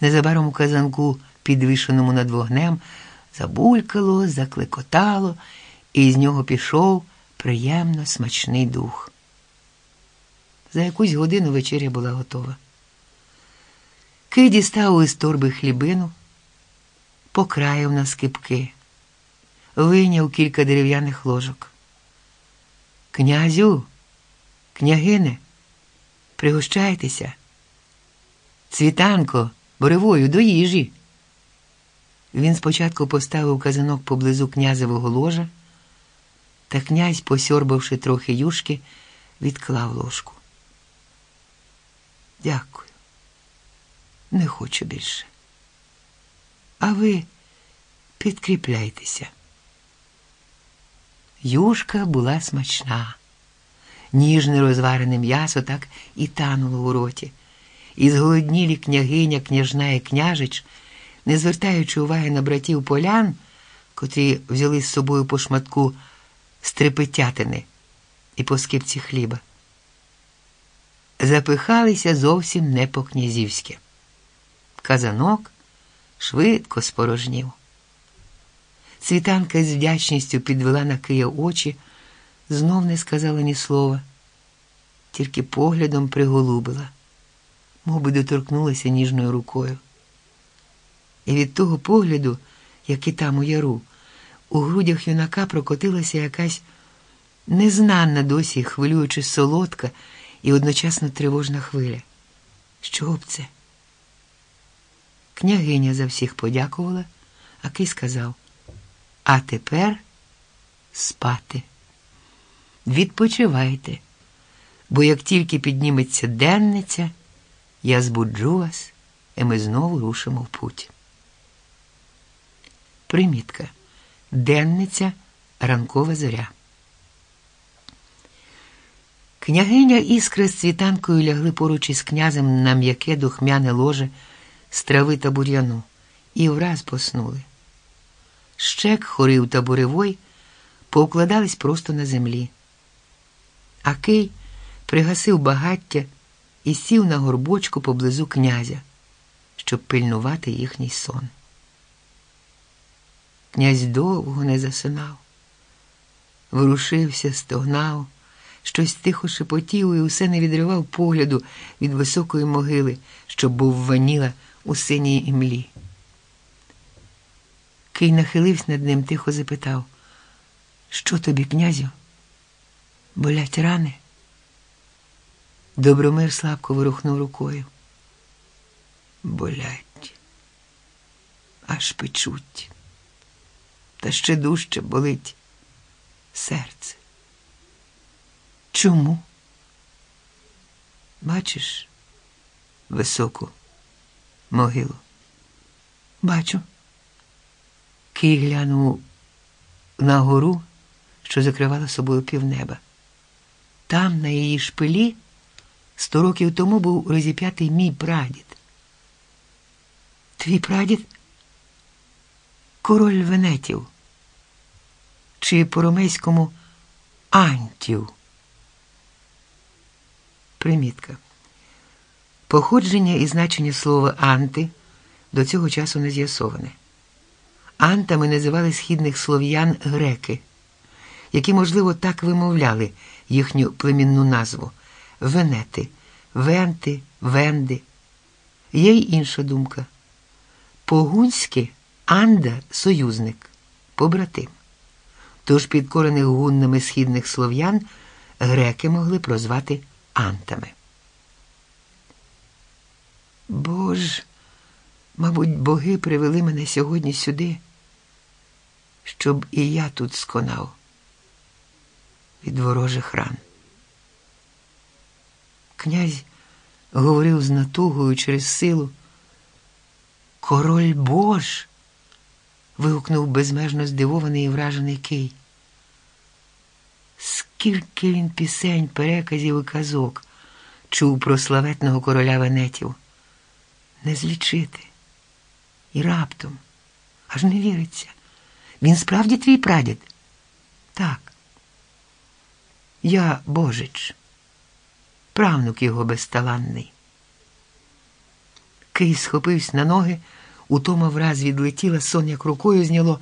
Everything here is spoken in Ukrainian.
Незабаром у казанку, підвішеному над вогнем, забулькало, заклекотало, і з нього пішов приємно смачний дух. За якусь годину вечеря була готова. Кий дістав із торби хлібину, покраїв на скипки, вийняв кілька дерев'яних ложок. Князю, княгине, пригощайтеся. Цвітанко, боревою до їжі. Він спочатку поставив казанок поблизу князевого ложа, та князь, посьорбавши трохи юшки, відклав ложку. Дякую. Не хочу більше. А ви підкріпляйтеся. Юшка була смачна, ніжне розварене м'ясо так і тануло у роті, і зголоднілі княгиня, княжна і княжич, не звертаючи уваги на братів полян, котрі взяли з собою по шматку стрепетятини і по скипці хліба, запихалися зовсім не по-князівськи. Казанок швидко спорожнів. Цвітанка з вдячністю підвела на Кия очі, знов не сказала ні слова, тільки поглядом приголубила, мов би доторкнулася ніжною рукою. І від того погляду, як і там у яру, у грудях юнака прокотилася якась незнана досі, хвилюючи солодка і одночасно тривожна хвиля. Що б це? Княгиня за всіх подякувала, а Кий сказав: А тепер спати. Відпочивайте, бо як тільки підніметься денниця, я збуджу вас, і ми знову рушимо в путь. Примітка. Денниця ранкова зоря. Княгиня іскра з цвітанкою лягли поруч із князем на м'яке духмяне ложе з трави та бур'яну і враз поснули. Щек, хорив та буревой повкладались просто на землі. А Кий пригасив багаття і сів на горбочку поблизу князя, щоб пильнувати їхній сон. Князь довго не засинав, ворушився, стогнав, щось тихо шепотів і усе не відривав погляду від високої могили, що був ваніла у синій імлі. Кий нахилився над ним, тихо запитав, що тобі, князю? Болять рани? Добромир слабко ворухнув рукою. Болять, аж печуть та ще дужче болить серце. Чому? Бачиш високу могилу? Бачу. Кий глянув на гору, що закривала собою півнеба. Там, на її шпилі, сто років тому був розіп'ятий мій прадід. Твій прадід? король венетів чи по-ромейському антів. Примітка. Походження і значення слова анти до цього часу не з'ясоване. Антами називали східних слов'ян греки, які, можливо, так вимовляли їхню племінну назву венети, венти, венди. Є й інша думка. Погунське Анда союзник, побратим. Тож підкорених гуннами східних слов'ян греки могли прозвати антами. Бож, мабуть, боги привели мене сьогодні сюди, щоб і я тут сконав від ворожих ран. Князь говорив з натугою через силу. Король Бож вигукнув безмежно здивований і вражений Кий. Скільки він пісень, переказів і казок чув про славетного короля венетів. Не злічити. І раптом, аж не віриться. Він справді твій прадід? Так. Я Божич, правнук його безталанний. Кий схопився на ноги, утома враз відлетіла, сон як рукою зняло.